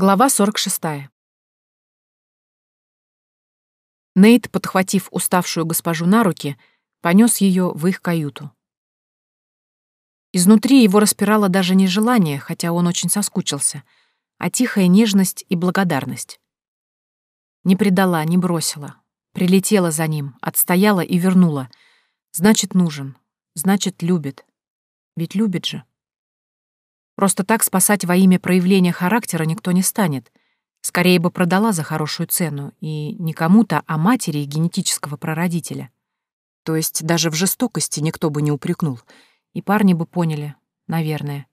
Глава 46. Нейт, подхватив уставшую госпожу на руки, понес ее в их каюту. Изнутри его распирало даже не желание, хотя он очень соскучился, а тихая нежность и благодарность. Не предала, не бросила. Прилетела за ним, отстояла и вернула. Значит, нужен. Значит, любит. Ведь любит же. Просто так спасать во имя проявления характера никто не станет. Скорее бы продала за хорошую цену, и не кому-то, а матери генетического прародителя. То есть даже в жестокости никто бы не упрекнул, и парни бы поняли, наверное.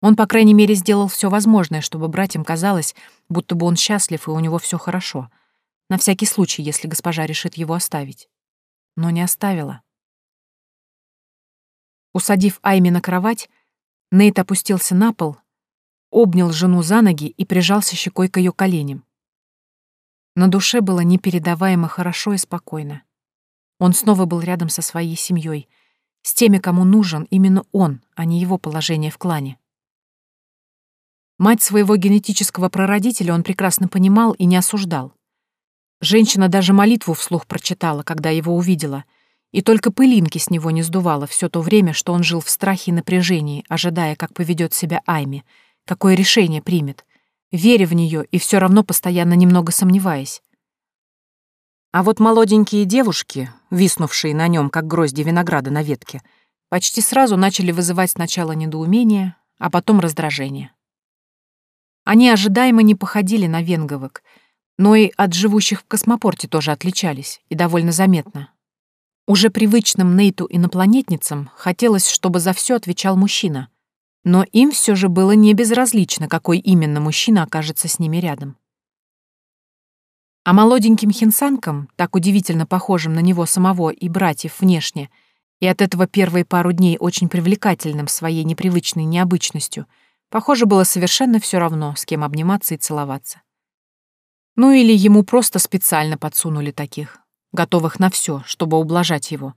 Он, по крайней мере, сделал все возможное, чтобы братьям казалось, будто бы он счастлив и у него все хорошо. На всякий случай, если госпожа решит его оставить. Но не оставила. Усадив Айми на кровать, Нейт опустился на пол, обнял жену за ноги и прижался щекой к ее коленям. На душе было непередаваемо хорошо и спокойно. Он снова был рядом со своей семьей, с теми, кому нужен именно он, а не его положение в клане. Мать своего генетического прародителя он прекрасно понимал и не осуждал. Женщина даже молитву вслух прочитала, когда его увидела — и только пылинки с него не сдувало все то время, что он жил в страхе и напряжении, ожидая, как поведет себя Айми, какое решение примет, веря в нее и все равно постоянно немного сомневаясь. А вот молоденькие девушки, виснувшие на нем, как грозди винограда на ветке, почти сразу начали вызывать сначала недоумение, а потом раздражение. Они ожидаемо не походили на венговок, но и от живущих в космопорте тоже отличались, и довольно заметно, уже привычным Нейту инопланетницам хотелось, чтобы за все отвечал мужчина, но им все же было не безразлично, какой именно мужчина окажется с ними рядом. А молоденьким хинсанкам, так удивительно похожим на него самого и братьев внешне, и от этого первые пару дней очень привлекательным своей непривычной необычностью, похоже, было совершенно все равно, с кем обниматься и целоваться. Ну или ему просто специально подсунули таких, готовых на все, чтобы ублажать его.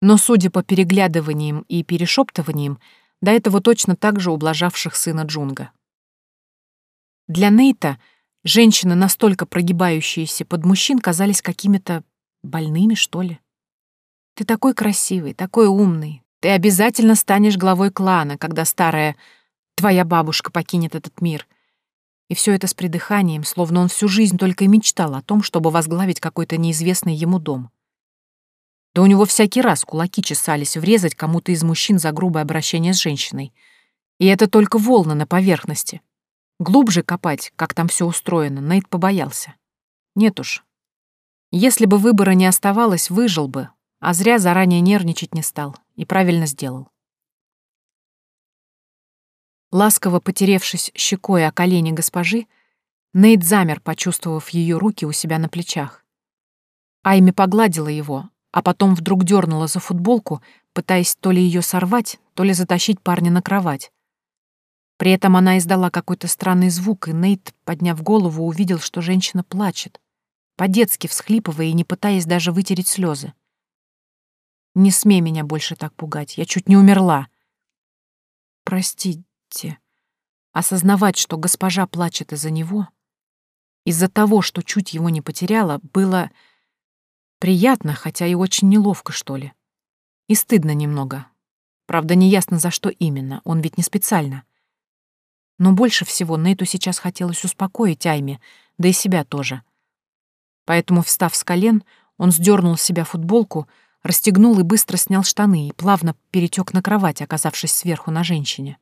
Но, судя по переглядываниям и перешептываниям, до этого точно так же ублажавших сына Джунга. Для Нейта женщины, настолько прогибающиеся под мужчин, казались какими-то больными, что ли. «Ты такой красивый, такой умный. Ты обязательно станешь главой клана, когда старая твоя бабушка покинет этот мир», и все это с придыханием, словно он всю жизнь только и мечтал о том, чтобы возглавить какой-то неизвестный ему дом. Да у него всякий раз кулаки чесались врезать кому-то из мужчин за грубое обращение с женщиной. И это только волны на поверхности. Глубже копать, как там все устроено, Нейт побоялся. Нет уж. Если бы выбора не оставалось, выжил бы, а зря заранее нервничать не стал и правильно сделал. Ласково потеревшись щекой о колени госпожи, Нейт замер, почувствовав ее руки у себя на плечах. Айми погладила его, а потом вдруг дернула за футболку, пытаясь то ли ее сорвать, то ли затащить парня на кровать. При этом она издала какой-то странный звук, и Нейт, подняв голову, увидел, что женщина плачет, по-детски всхлипывая и не пытаясь даже вытереть слезы. «Не смей меня больше так пугать, я чуть не умерла». «Прости, Китти. Осознавать, что госпожа плачет из-за него, из-за того, что чуть его не потеряла, было приятно, хотя и очень неловко, что ли. И стыдно немного. Правда, неясно, за что именно, он ведь не специально. Но больше всего Нейту сейчас хотелось успокоить Айми, да и себя тоже. Поэтому, встав с колен, он сдернул с себя футболку, расстегнул и быстро снял штаны и плавно перетек на кровать, оказавшись сверху на женщине.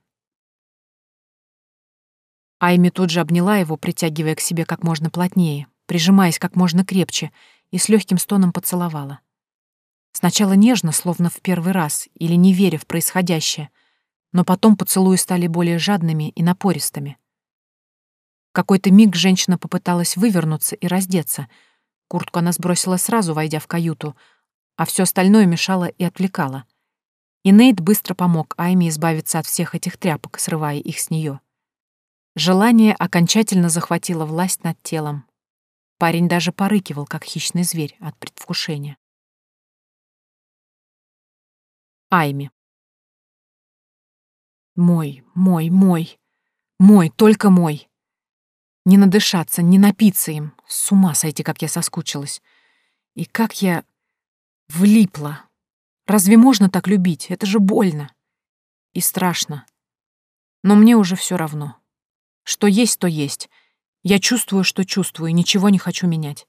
Айми тут же обняла его, притягивая к себе как можно плотнее, прижимаясь как можно крепче, и с легким стоном поцеловала. Сначала нежно, словно в первый раз, или не веря в происходящее, но потом поцелуи стали более жадными и напористыми. В какой-то миг женщина попыталась вывернуться и раздеться. Куртку она сбросила сразу, войдя в каюту, а все остальное мешало и отвлекало. И Нейт быстро помог Айме избавиться от всех этих тряпок, срывая их с нее. Желание окончательно захватило власть над телом. Парень даже порыкивал, как хищный зверь от предвкушения. Айми. Мой, мой, мой. Мой, только мой. Не надышаться, не напиться им. С ума сойти, как я соскучилась. И как я влипла. Разве можно так любить? Это же больно. И страшно. Но мне уже все равно. Что есть, то есть. Я чувствую, что чувствую, ничего не хочу менять.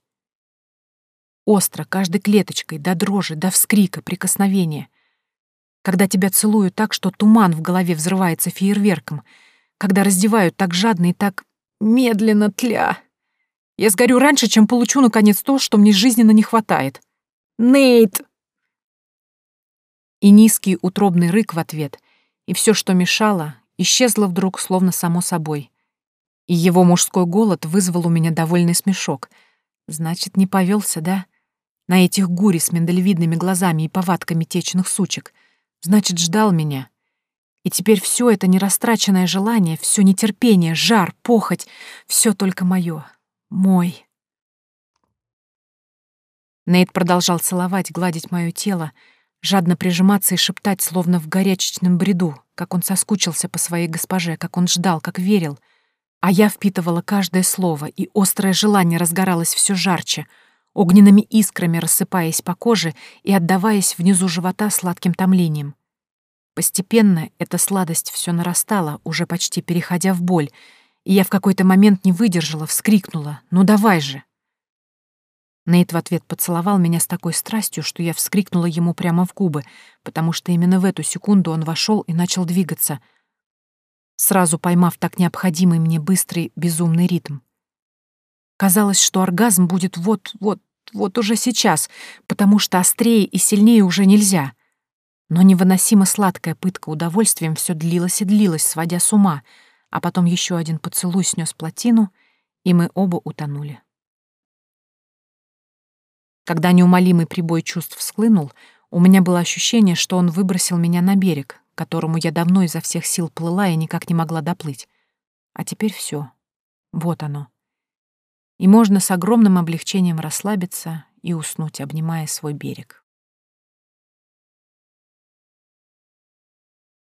Остро, каждой клеточкой, до дрожи, до вскрика, прикосновения. Когда тебя целуют так, что туман в голове взрывается фейерверком. Когда раздевают так жадно и так медленно тля. Я сгорю раньше, чем получу, наконец, то, что мне жизненно не хватает. Нейт! И низкий утробный рык в ответ, и все, что мешало, исчезло вдруг, словно само собой. И его мужской голод вызвал у меня довольный смешок. Значит, не повелся, да? На этих гури с миндалевидными глазами и повадками течных сучек. Значит, ждал меня. И теперь все это нерастраченное желание, все нетерпение, жар, похоть, все только мое, мой. Нейт продолжал целовать, гладить мое тело, жадно прижиматься и шептать, словно в горячечном бреду, как он соскучился по своей госпоже, как он ждал, как верил. А я впитывала каждое слово, и острое желание разгоралось все жарче, огненными искрами рассыпаясь по коже и отдаваясь внизу живота сладким томлением. Постепенно эта сладость все нарастала, уже почти переходя в боль, и я в какой-то момент не выдержала, вскрикнула «Ну давай же!». Нейт в ответ поцеловал меня с такой страстью, что я вскрикнула ему прямо в губы, потому что именно в эту секунду он вошел и начал двигаться, сразу поймав так необходимый мне быстрый безумный ритм. Казалось, что оргазм будет вот-вот, вот уже сейчас, потому что острее и сильнее уже нельзя — но невыносимо сладкая пытка удовольствием все длилась и длилась, сводя с ума, а потом еще один поцелуй снес плотину, и мы оба утонули. Когда неумолимый прибой чувств схлынул, у меня было ощущение, что он выбросил меня на берег, которому я давно изо всех сил плыла и никак не могла доплыть. А теперь все. Вот оно. И можно с огромным облегчением расслабиться и уснуть, обнимая свой берег.